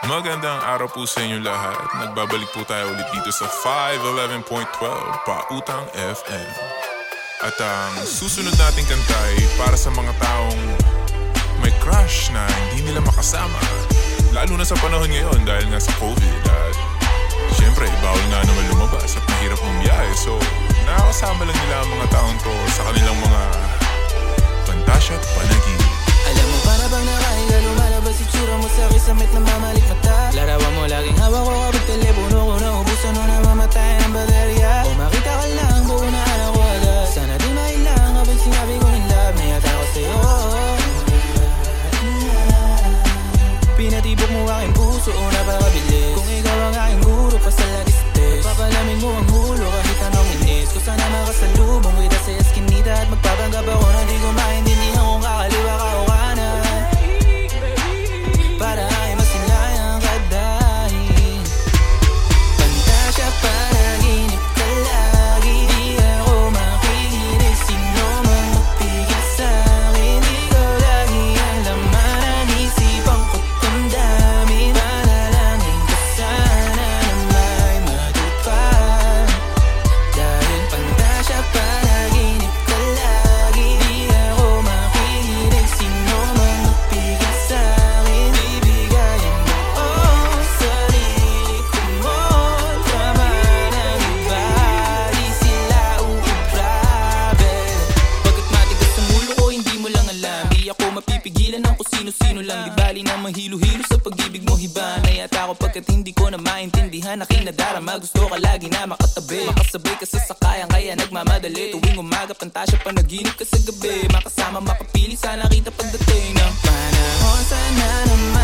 Magandang araw po sa inyo lahat. Nagbabalik po tayo ulit dito sa 511.12 Pautang FM. At ang susunod nating kanta ay para sa mga taong may crush na hindi nila makasama. Lalo na sa panahon ngayon dahil nga sa COVID at Siyempre, bawal nga naman sino-sino lang. Di bali na mahilo-hilo sa pag-ibig mo hiba Na yata ako. Pagkat hindi ko na maintindihan Aking nadarama Gusto ka lagi na makatabi. Makasabay ka sa sakayan Kaya nagmamadali. Tuwing umaga Pantasya panaginip ka sa gabi. Makasama makapili Sana kita pagdating ng panahon. Sana naman